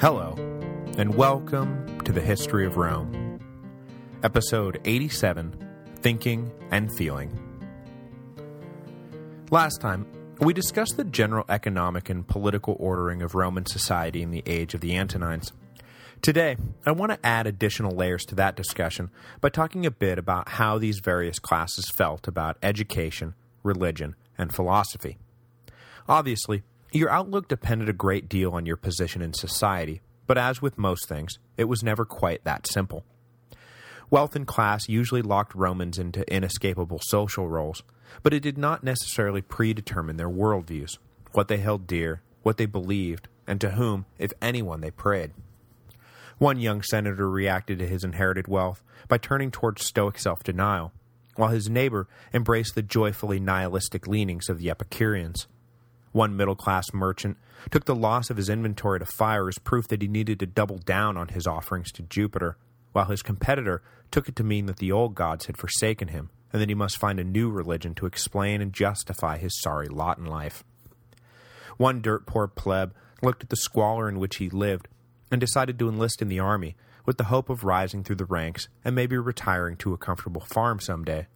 Hello, and welcome to the History of Rome. Episode 87, Thinking and Feeling. Last time, we discussed the general economic and political ordering of Roman society in the age of the Antonines. Today, I want to add additional layers to that discussion by talking a bit about how these various classes felt about education, religion, and philosophy. Obviously, your outlook depended a great deal on your position in society, but as with most things, it was never quite that simple. Wealth and class usually locked Romans into inescapable social roles, but it did not necessarily predetermine their worldviews, what they held dear, what they believed, and to whom, if anyone, they prayed. One young senator reacted to his inherited wealth by turning towards Stoic self-denial, while his neighbor embraced the joyfully nihilistic leanings of the Epicureans. One middle-class merchant took the loss of his inventory to fire as proof that he needed to double down on his offerings to Jupiter, while his competitor took it to mean that the old gods had forsaken him, and that he must find a new religion to explain and justify his sorry lot in life. One dirt-poor pleb looked at the squalor in which he lived and decided to enlist in the army with the hope of rising through the ranks and maybe retiring to a comfortable farm someday,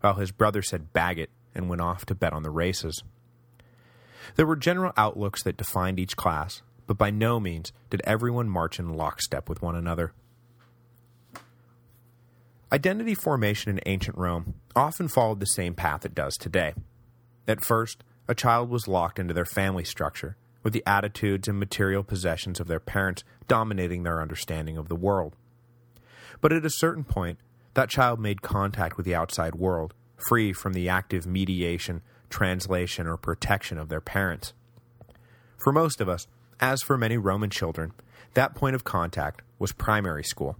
while his brother said bag it and went off to bet on the races. There were general outlooks that defined each class, but by no means did everyone march in lockstep with one another. Identity formation in ancient Rome often followed the same path it does today. At first, a child was locked into their family structure, with the attitudes and material possessions of their parents dominating their understanding of the world. But at a certain point, that child made contact with the outside world, free from the active mediation translation, or protection of their parents. For most of us, as for many Roman children, that point of contact was primary school.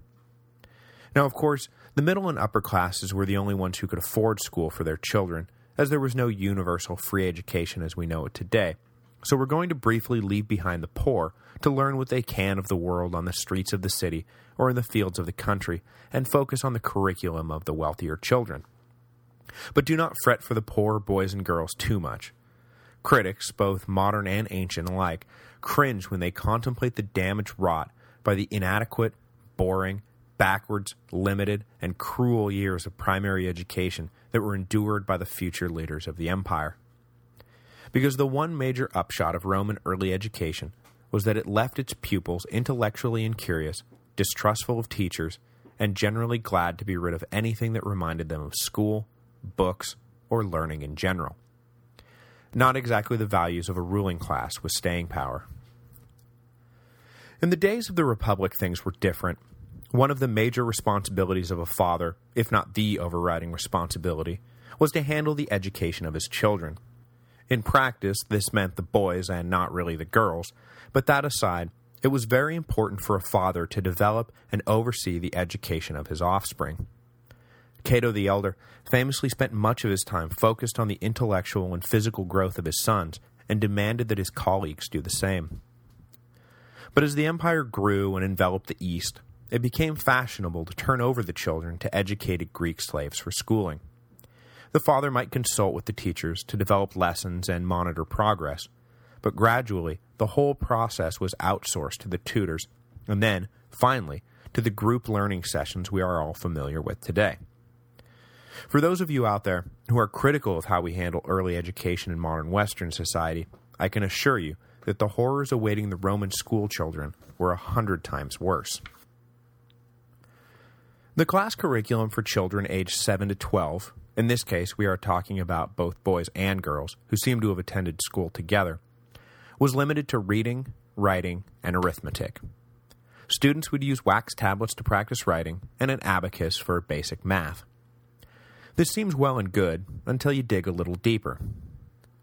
Now, of course, the middle and upper classes were the only ones who could afford school for their children, as there was no universal free education as we know it today, so we're going to briefly leave behind the poor to learn what they can of the world on the streets of the city or in the fields of the country, and focus on the curriculum of the wealthier children. But do not fret for the poor boys and girls too much. Critics, both modern and ancient alike, cringe when they contemplate the damage wrought by the inadequate, boring, backwards, limited, and cruel years of primary education that were endured by the future leaders of the empire. Because the one major upshot of Roman early education was that it left its pupils intellectually incurious, distrustful of teachers, and generally glad to be rid of anything that reminded them of school, books, or learning in general. Not exactly the values of a ruling class with staying power. In the days of the Republic things were different. One of the major responsibilities of a father, if not the overriding responsibility, was to handle the education of his children. In practice, this meant the boys and not really the girls, but that aside, it was very important for a father to develop and oversee the education of his offspring. Cato the Elder famously spent much of his time focused on the intellectual and physical growth of his sons and demanded that his colleagues do the same. But as the empire grew and enveloped the East, it became fashionable to turn over the children to educated Greek slaves for schooling. The father might consult with the teachers to develop lessons and monitor progress, but gradually the whole process was outsourced to the tutors, and then, finally, to the group learning sessions we are all familiar with today. For those of you out there who are critical of how we handle early education in modern Western society, I can assure you that the horrors awaiting the Roman school children were a hundred times worse. The class curriculum for children aged 7 to 12, in this case we are talking about both boys and girls who seem to have attended school together, was limited to reading, writing, and arithmetic. Students would use wax tablets to practice writing and an abacus for basic math. This seems well and good until you dig a little deeper.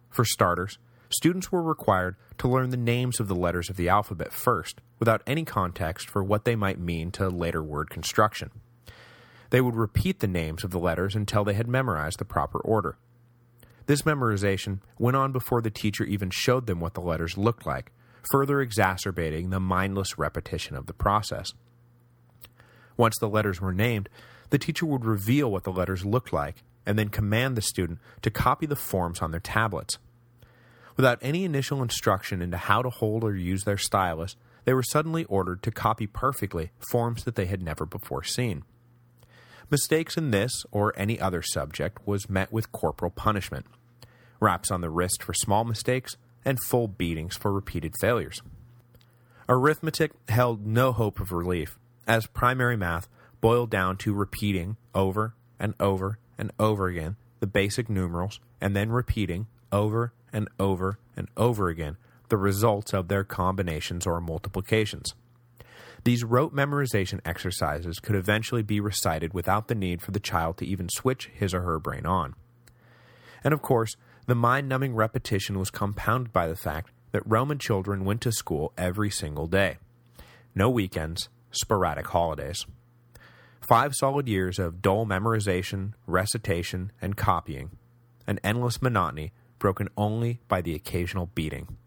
For starters, students were required to learn the names of the letters of the alphabet first, without any context for what they might mean to later word construction. They would repeat the names of the letters until they had memorized the proper order. This memorization went on before the teacher even showed them what the letters looked like, further exacerbating the mindless repetition of the process. Once the letters were named, the teacher would reveal what the letters looked like, and then command the student to copy the forms on their tablets. Without any initial instruction into how to hold or use their stylus, they were suddenly ordered to copy perfectly forms that they had never before seen. Mistakes in this or any other subject was met with corporal punishment, raps on the wrist for small mistakes, and full beatings for repeated failures. Arithmetic held no hope of relief, as primary math boiled down to repeating over and over and over again the basic numerals and then repeating over and over and over again the results of their combinations or multiplications. These rote memorization exercises could eventually be recited without the need for the child to even switch his or her brain on. And of course, the mind-numbing repetition was compounded by the fact that Roman children went to school every single day. No weekends, sporadic holidays. Five solid years of dull memorization, recitation, and copying, an endless monotony broken only by the occasional beating.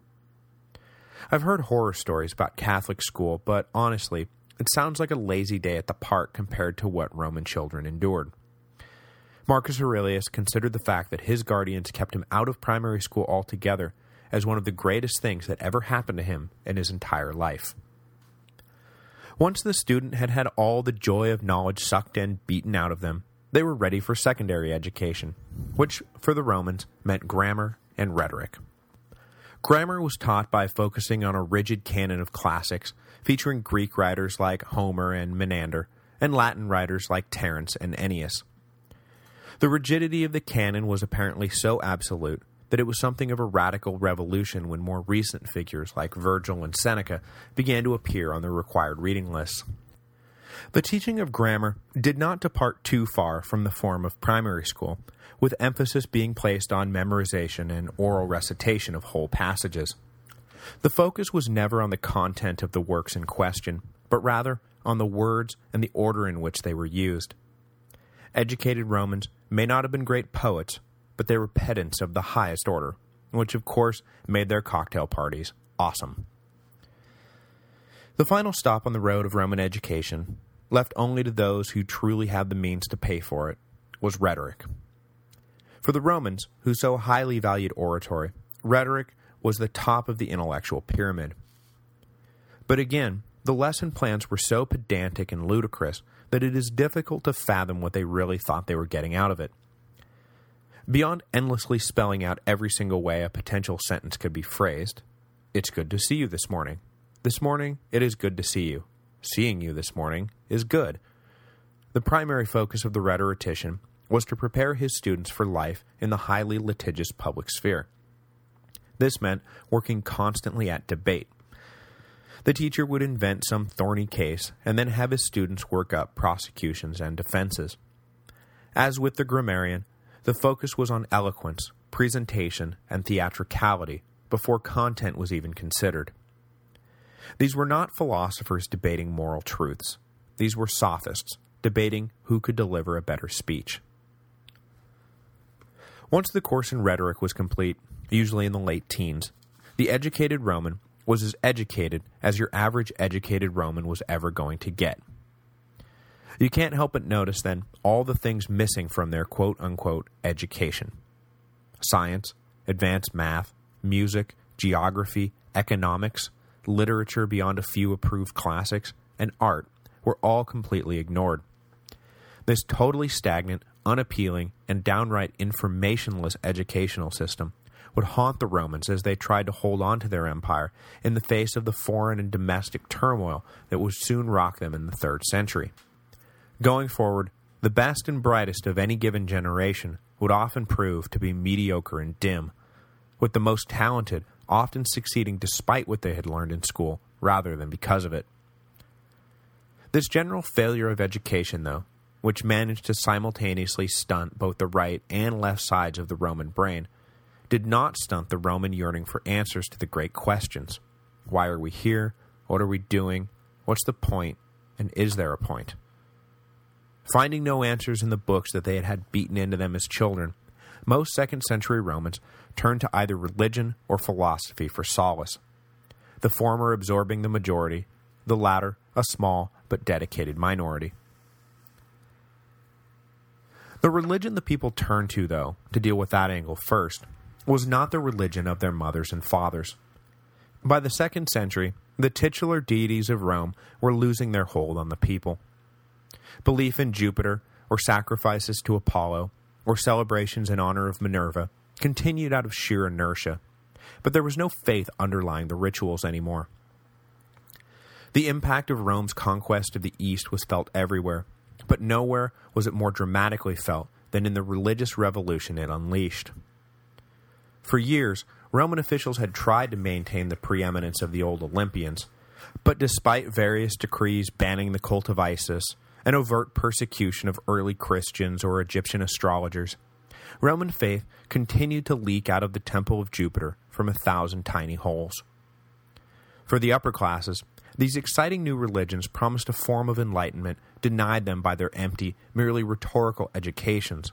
I've heard horror stories about Catholic school, but honestly, it sounds like a lazy day at the park compared to what Roman children endured. Marcus Aurelius considered the fact that his guardians kept him out of primary school altogether as one of the greatest things that ever happened to him in his entire life. Once the student had had all the joy of knowledge sucked and beaten out of them, they were ready for secondary education, which, for the Romans, meant grammar and rhetoric. Grammar was taught by focusing on a rigid canon of classics, featuring Greek writers like Homer and Menander, and Latin writers like Terence and Ennius. The rigidity of the canon was apparently so absolute that it was something of a radical revolution when more recent figures like Virgil and Seneca began to appear on the required reading lists. The teaching of grammar did not depart too far from the form of primary school, with emphasis being placed on memorization and oral recitation of whole passages. The focus was never on the content of the works in question, but rather on the words and the order in which they were used. Educated Romans may not have been great poets, but they were pedants of the highest order, which of course made their cocktail parties awesome. The final stop on the road of Roman education, left only to those who truly had the means to pay for it, was rhetoric. For the Romans, who so highly valued oratory, rhetoric was the top of the intellectual pyramid. But again, the lesson plans were so pedantic and ludicrous that it is difficult to fathom what they really thought they were getting out of it. Beyond endlessly spelling out every single way a potential sentence could be phrased, it's good to see you this morning. This morning, it is good to see you. Seeing you this morning is good. The primary focus of the rhetorician was to prepare his students for life in the highly litigious public sphere. This meant working constantly at debate. The teacher would invent some thorny case and then have his students work up prosecutions and defenses. As with the grammarian, the focus was on eloquence, presentation, and theatricality before content was even considered. These were not philosophers debating moral truths. These were sophists, debating who could deliver a better speech. Once the course in rhetoric was complete, usually in the late teens, the educated Roman was as educated as your average educated Roman was ever going to get. You can't help but notice, then, all the things missing from their quote-unquote education. Science, advanced math, music, geography, economics, literature beyond a few approved classics, and art were all completely ignored. This totally stagnant, unappealing, and downright informationless educational system would haunt the Romans as they tried to hold on to their empire in the face of the foreign and domestic turmoil that would soon rock them in the 3rd century. Going forward, the best and brightest of any given generation would often prove to be mediocre and dim, with the most talented often succeeding despite what they had learned in school rather than because of it. This general failure of education, though, which managed to simultaneously stunt both the right and left sides of the Roman brain, did not stunt the Roman yearning for answers to the great questions. Why are we here? What are we doing? What's the point? And is there a point? Finding no answers in the books that they had had beaten into them as children, most second-century Romans turned to either religion or philosophy for solace, the former absorbing the majority, the latter a small but dedicated minority. The religion the people turned to, though, to deal with that angle first, was not the religion of their mothers and fathers. By the second century, the titular deities of Rome were losing their hold on the people. Belief in Jupiter, or sacrifices to Apollo, or celebrations in honor of Minerva, continued out of sheer inertia, but there was no faith underlying the rituals anymore. The impact of Rome's conquest of the East was felt everywhere, but nowhere was it more dramatically felt than in the religious revolution it unleashed. For years, Roman officials had tried to maintain the preeminence of the old Olympians, but despite various decrees banning the cult of Isis, and overt persecution of early Christians or Egyptian astrologers, Roman faith continued to leak out of the Temple of Jupiter from a thousand tiny holes. For the upper classes, these exciting new religions promised a form of enlightenment denied them by their empty, merely rhetorical educations,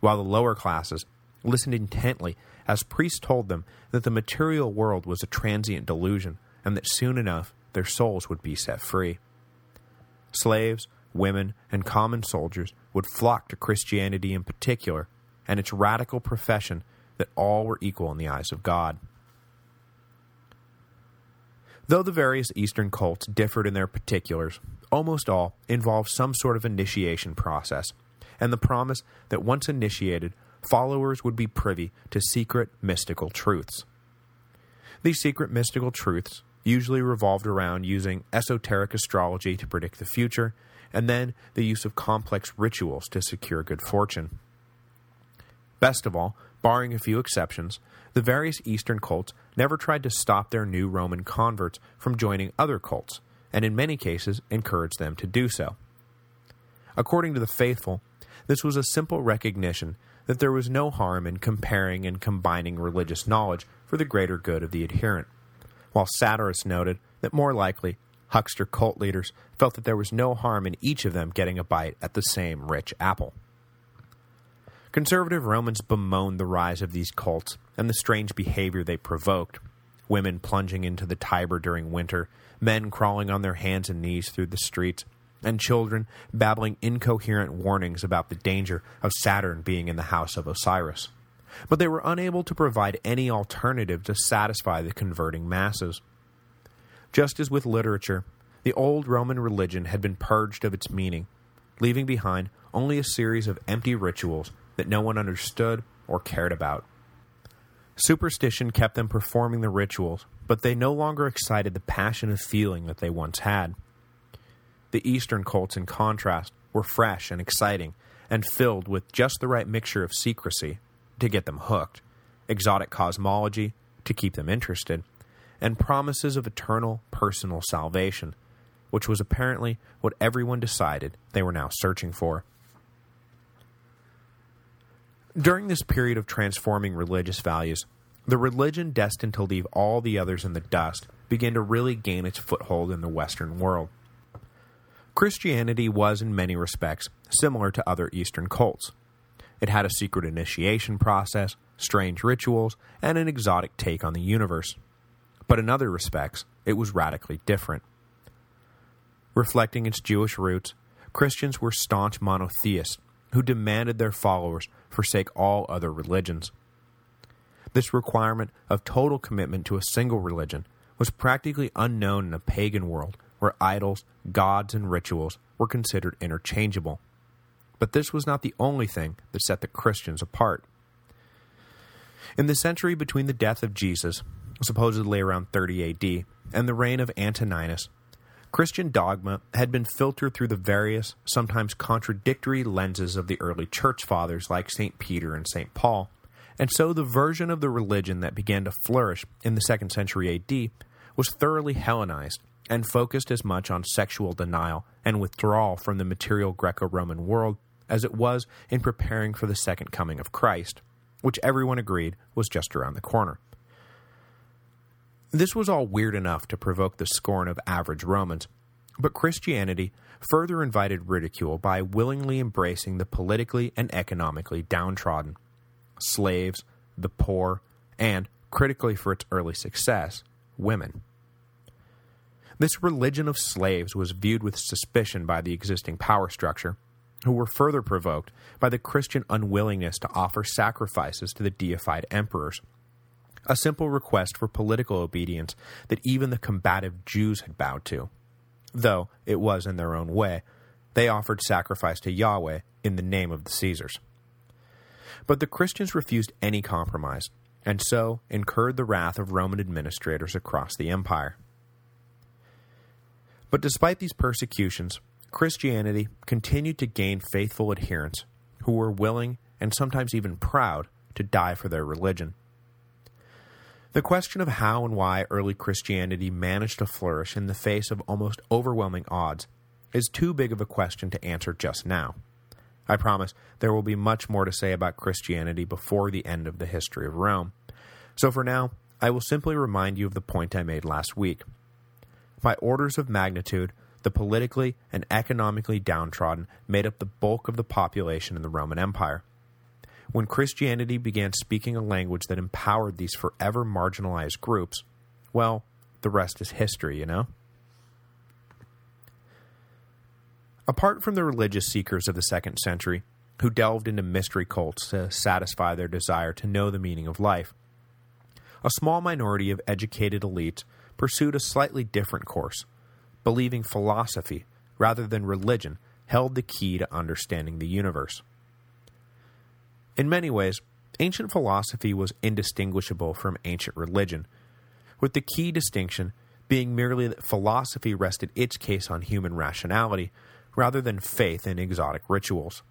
while the lower classes listened intently as priests told them that the material world was a transient delusion and that soon enough their souls would be set free. Slaves, women, and common soldiers would flock to Christianity in particular and its radical profession that all were equal in the eyes of God. Though the various Eastern cults differed in their particulars, almost all involved some sort of initiation process, and the promise that once initiated, followers would be privy to secret mystical truths. These secret mystical truths usually revolved around using esoteric astrology to predict the future, and then the use of complex rituals to secure good fortune. Best of all, barring a few exceptions, the various Eastern cults never tried to stop their new Roman converts from joining other cults, and in many cases encouraged them to do so. According to the faithful, this was a simple recognition that there was no harm in comparing and combining religious knowledge for the greater good of the adherent, while satirists noted that more likely, huckster cult leaders felt that there was no harm in each of them getting a bite at the same rich apple. Conservative Romans bemoaned the rise of these cults and the strange behavior they provoked, women plunging into the Tiber during winter, men crawling on their hands and knees through the streets, and children babbling incoherent warnings about the danger of Saturn being in the house of Osiris. But they were unable to provide any alternative to satisfy the converting masses. Just as with literature, the old Roman religion had been purged of its meaning, leaving behind only a series of empty rituals that no one understood or cared about. Superstition kept them performing the rituals, but they no longer excited the passionate feeling that they once had. The Eastern cults, in contrast, were fresh and exciting, and filled with just the right mixture of secrecy to get them hooked, exotic cosmology to keep them interested, and promises of eternal personal salvation, which was apparently what everyone decided they were now searching for. During this period of transforming religious values, the religion destined to leave all the others in the dust began to really gain its foothold in the Western world. Christianity was in many respects similar to other Eastern cults. It had a secret initiation process, strange rituals, and an exotic take on the universe. But in other respects, it was radically different. Reflecting its Jewish roots, Christians were staunch monotheists who demanded their followers forsake all other religions. This requirement of total commitment to a single religion was practically unknown in a pagan world where idols, gods, and rituals were considered interchangeable. But this was not the only thing that set the Christians apart. In the century between the death of Jesus, supposedly around 30 AD, and the reign of Antoninus, Christian dogma had been filtered through the various, sometimes contradictory lenses of the early church fathers like St. Peter and St. Paul, and so the version of the religion that began to flourish in the 2nd century AD was thoroughly Hellenized and focused as much on sexual denial and withdrawal from the material Greco-Roman world as it was in preparing for the second coming of Christ, which everyone agreed was just around the corner. This was all weird enough to provoke the scorn of average Romans, but Christianity further invited ridicule by willingly embracing the politically and economically downtrodden, slaves, the poor, and, critically for its early success, women. This religion of slaves was viewed with suspicion by the existing power structure, who were further provoked by the Christian unwillingness to offer sacrifices to the deified emperors, a simple request for political obedience that even the combative Jews had bowed to. Though it was in their own way, they offered sacrifice to Yahweh in the name of the Caesars. But the Christians refused any compromise, and so incurred the wrath of Roman administrators across the empire. But despite these persecutions, Christianity continued to gain faithful adherents who were willing, and sometimes even proud, to die for their religion. The question of how and why early Christianity managed to flourish in the face of almost overwhelming odds is too big of a question to answer just now. I promise there will be much more to say about Christianity before the end of the history of Rome. So for now, I will simply remind you of the point I made last week. By orders of magnitude, the politically and economically downtrodden made up the bulk of the population in the Roman Empire. When Christianity began speaking a language that empowered these forever marginalized groups, well, the rest is history, you know? Apart from the religious seekers of the second century, who delved into mystery cults to satisfy their desire to know the meaning of life, a small minority of educated elites pursued a slightly different course, believing philosophy, rather than religion, held the key to understanding the universe. In many ways, ancient philosophy was indistinguishable from ancient religion, with the key distinction being merely that philosophy rested its case on human rationality rather than faith in exotic rituals.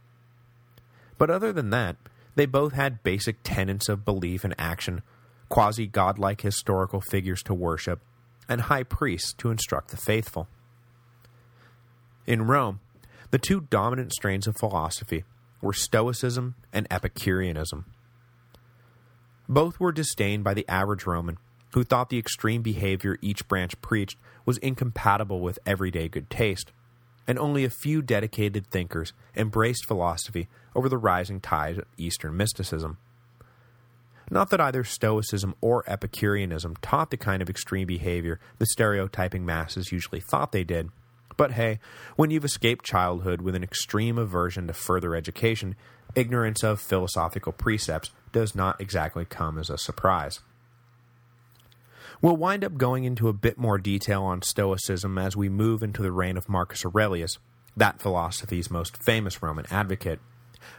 But other than that, they both had basic tenets of belief and action, quasi-godlike historical figures to worship, and high priests to instruct the faithful. In Rome, the two dominant strains of philosophy were Stoicism and Epicureanism. Both were disdained by the average Roman, who thought the extreme behavior each branch preached was incompatible with everyday good taste, and only a few dedicated thinkers embraced philosophy over the rising tide of Eastern mysticism. Not that either Stoicism or Epicureanism taught the kind of extreme behavior the stereotyping masses usually thought they did, but hey, when you've escaped childhood with an extreme aversion to further education, ignorance of philosophical precepts does not exactly come as a surprise. We'll wind up going into a bit more detail on Stoicism as we move into the reign of Marcus Aurelius, that philosophy's most famous Roman advocate.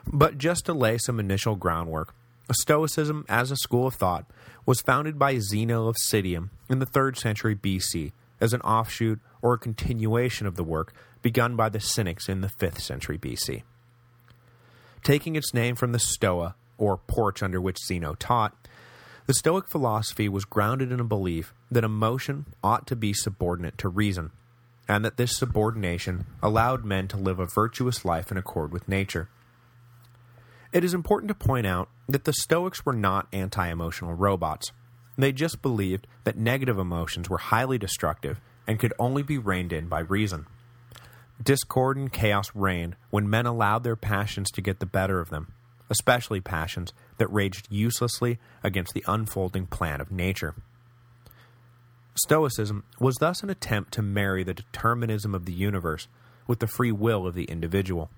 But just to lay some initial groundwork, Stoicism, as a school of thought, was founded by Zeno of Citium in the 3rd century BC as an offshoot or a continuation of the work begun by the Cynics in the 5th century BC. Taking its name from the Stoa, or porch under which Zeno taught, the Stoic philosophy was grounded in a belief that emotion ought to be subordinate to reason, and that this subordination allowed men to live a virtuous life in accord with nature. It is important to point out that the Stoics were not anti-emotional robots. They just believed that negative emotions were highly destructive and could only be reined in by reason. Discord and chaos reigned when men allowed their passions to get the better of them, especially passions that raged uselessly against the unfolding plan of nature. Stoicism was thus an attempt to marry the determinism of the universe with the free will of the individual.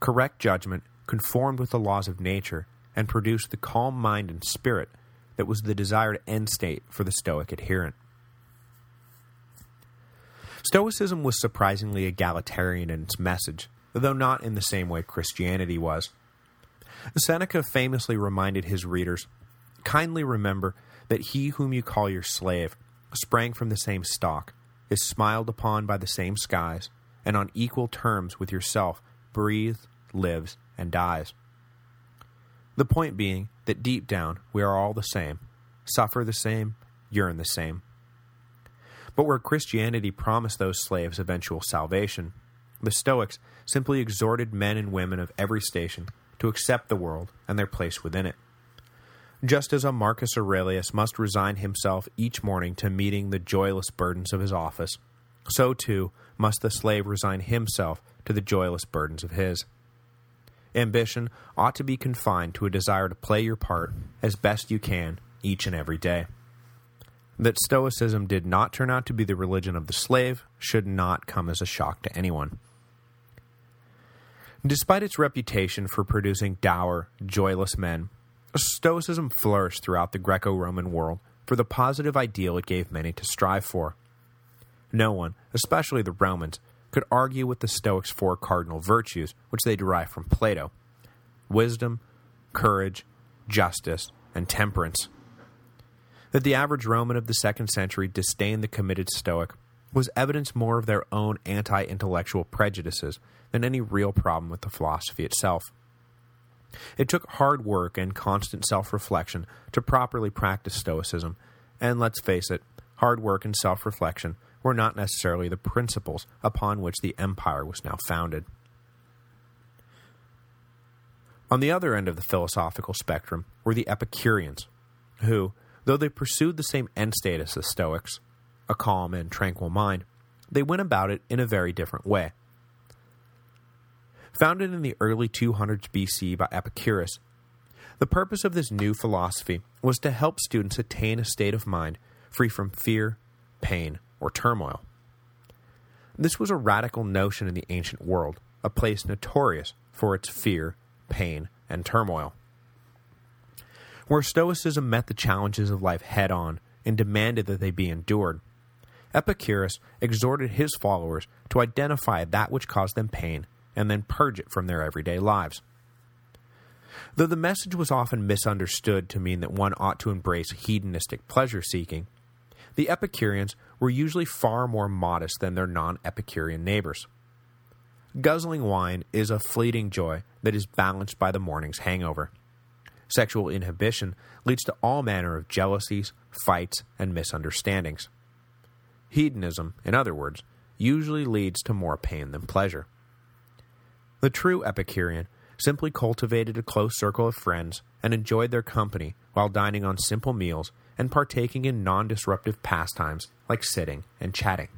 Correct judgment conformed with the laws of nature, and produced the calm mind and spirit that was the desired end state for the Stoic adherent. Stoicism was surprisingly egalitarian in its message, though not in the same way Christianity was. Seneca famously reminded his readers, Kindly remember that he whom you call your slave sprang from the same stock, is smiled upon by the same skies, and on equal terms with yourself breathes, lives, and dies. The point being that deep down we are all the same, suffer the same, yearn the same. But where Christianity promised those slaves eventual salvation, the Stoics simply exhorted men and women of every station to accept the world and their place within it. Just as a Marcus Aurelius must resign himself each morning to meeting the joyless burdens of his office, so too must the slave resign himself to the joyless burdens of his. Ambition ought to be confined to a desire to play your part as best you can each and every day. That Stoicism did not turn out to be the religion of the slave should not come as a shock to anyone. Despite its reputation for producing dour, joyless men, Stoicism flourished throughout the Greco-Roman world for the positive ideal it gave many to strive for. No one, especially the Romans, could argue with the Stoics' four cardinal virtues, which they derived from Plato. Wisdom, courage, justice, and temperance. That the average Roman of the second century disdained the committed Stoic was evidence more of their own anti-intellectual prejudices than any real problem with the philosophy itself. It took hard work and constant self-reflection to properly practice Stoicism, and let's face it, hard work and self-reflection were not necessarily the principles upon which the empire was now founded. On the other end of the philosophical spectrum were the Epicureans, who, though they pursued the same end status as Stoics, a calm and tranquil mind, they went about it in a very different way. Founded in the early 200s BC by Epicurus, the purpose of this new philosophy was to help students attain a state of mind free from fear, pain, or turmoil. This was a radical notion in the ancient world, a place notorious for its fear, pain, and turmoil. Where Stoicism met the challenges of life head-on and demanded that they be endured, Epicurus exhorted his followers to identify that which caused them pain and then purge it from their everyday lives. Though the message was often misunderstood to mean that one ought to embrace hedonistic pleasure-seeking, the Epicureans were usually far more modest than their non-Epicurean neighbors. Guzzling wine is a fleeting joy that is balanced by the morning's hangover. Sexual inhibition leads to all manner of jealousies, fights, and misunderstandings. Hedonism, in other words, usually leads to more pain than pleasure. The true Epicurean simply cultivated a close circle of friends and enjoyed their company while dining on simple meals and partaking in non-disruptive pastimes like sitting and chatting.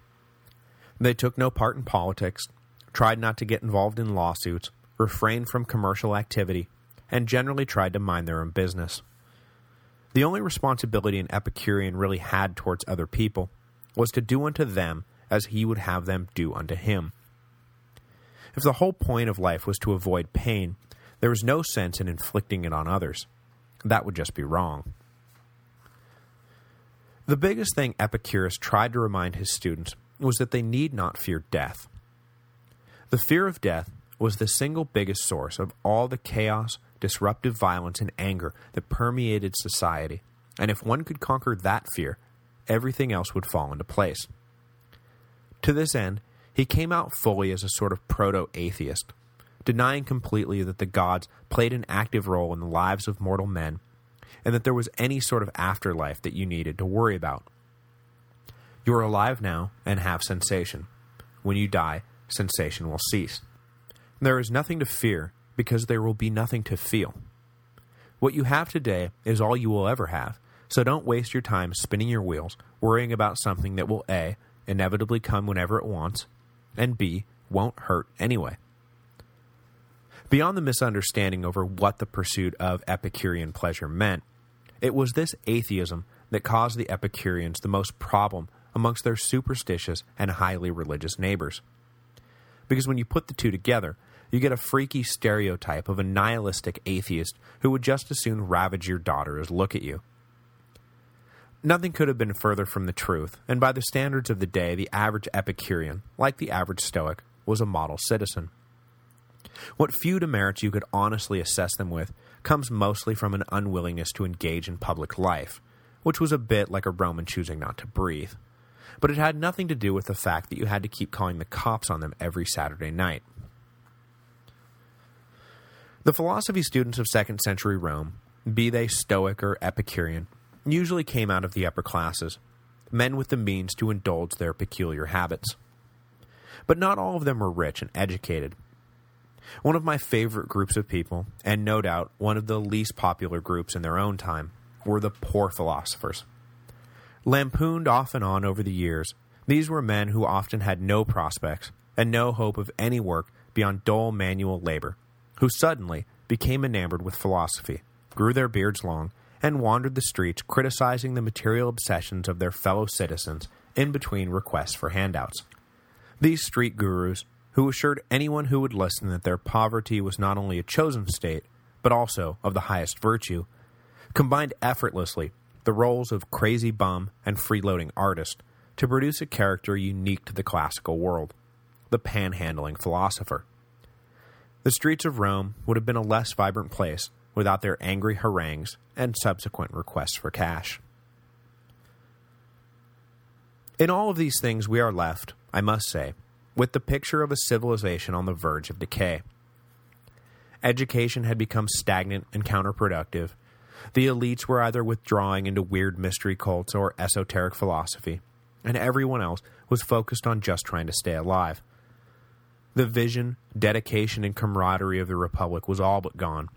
They took no part in politics, tried not to get involved in lawsuits, refrained from commercial activity, and generally tried to mind their own business. The only responsibility an Epicurean really had towards other people was to do unto them as he would have them do unto him. If the whole point of life was to avoid pain, there was no sense in inflicting it on others. That would just be wrong. The biggest thing Epicurus tried to remind his students was that they need not fear death. The fear of death was the single biggest source of all the chaos, disruptive violence, and anger that permeated society, and if one could conquer that fear, everything else would fall into place. To this end, he came out fully as a sort of proto-atheist, denying completely that the gods played an active role in the lives of mortal men and that there was any sort of afterlife that you needed to worry about. You are alive now and have sensation. When you die, sensation will cease. There is nothing to fear because there will be nothing to feel. What you have today is all you will ever have, so don't waste your time spinning your wheels, worrying about something that will A, inevitably come whenever it wants, and B, won't hurt anyway. Beyond the misunderstanding over what the pursuit of Epicurean pleasure meant, it was this atheism that caused the Epicureans the most problem amongst their superstitious and highly religious neighbors. Because when you put the two together, you get a freaky stereotype of a nihilistic atheist who would just as soon ravage your daughter as look at you. Nothing could have been further from the truth, and by the standards of the day, the average Epicurean, like the average Stoic, was a model citizen. What few demerits you could honestly assess them with comes mostly from an unwillingness to engage in public life, which was a bit like a Roman choosing not to breathe. But it had nothing to do with the fact that you had to keep calling the cops on them every Saturday night. The philosophy students of 2nd century Rome, be they Stoic or Epicurean, usually came out of the upper classes, men with the means to indulge their peculiar habits. But not all of them were rich and educated, one of my favorite groups of people, and no doubt one of the least popular groups in their own time, were the poor philosophers. Lampooned off and on over the years, these were men who often had no prospects and no hope of any work beyond dull manual labor, who suddenly became enamored with philosophy, grew their beards long, and wandered the streets criticizing the material obsessions of their fellow citizens in between requests for handouts. These street gurus who assured anyone who would listen that their poverty was not only a chosen state, but also of the highest virtue, combined effortlessly the roles of crazy bum and freeloading artist to produce a character unique to the classical world, the panhandling philosopher. The streets of Rome would have been a less vibrant place without their angry harangues and subsequent requests for cash. In all of these things we are left, I must say, with the picture of a civilization on the verge of decay. Education had become stagnant and counterproductive. The elites were either withdrawing into weird mystery cults or esoteric philosophy, and everyone else was focused on just trying to stay alive. The vision, dedication, and camaraderie of the Republic was all but gone,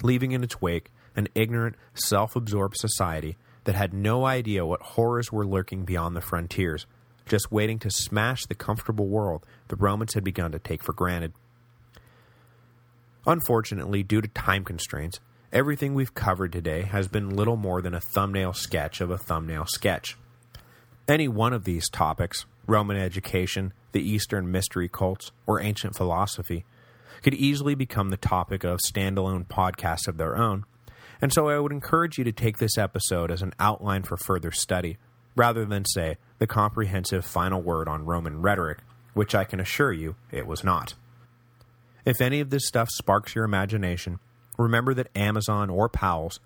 leaving in its wake an ignorant, self-absorbed society that had no idea what horrors were lurking beyond the frontiers, just waiting to smash the comfortable world the Romans had begun to take for granted. Unfortunately, due to time constraints, everything we've covered today has been little more than a thumbnail sketch of a thumbnail sketch. Any one of these topics, Roman education, the Eastern mystery cults, or ancient philosophy, could easily become the topic of standalone podcasts of their own, and so I would encourage you to take this episode as an outline for further study, rather than, say, the comprehensive final word on Roman rhetoric, which I can assure you it was not. If any of this stuff sparks your imagination, remember that Amazon or Powell's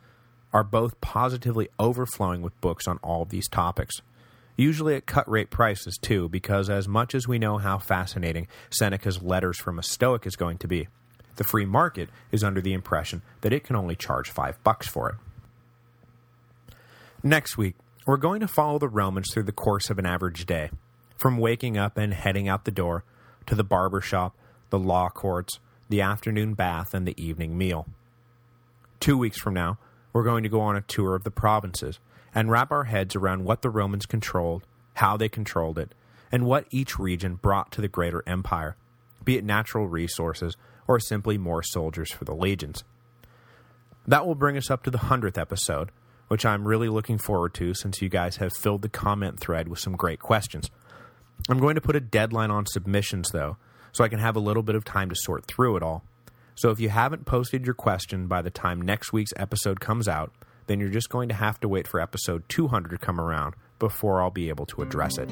are both positively overflowing with books on all of these topics, usually at cut-rate prices too, because as much as we know how fascinating Seneca's Letters from a Stoic is going to be, the free market is under the impression that it can only charge five bucks for it. Next week, we're going to follow the Romans through the course of an average day, from waking up and heading out the door, to the barber shop, the law courts, the afternoon bath, and the evening meal. Two weeks from now, we're going to go on a tour of the provinces, and wrap our heads around what the Romans controlled, how they controlled it, and what each region brought to the greater empire, be it natural resources or simply more soldiers for the legions. That will bring us up to the 100th episode, which I'm really looking forward to since you guys have filled the comment thread with some great questions. I'm going to put a deadline on submissions, though, so I can have a little bit of time to sort through it all. So if you haven't posted your question by the time next week's episode comes out, then you're just going to have to wait for episode 200 to come around before I'll be able to address it.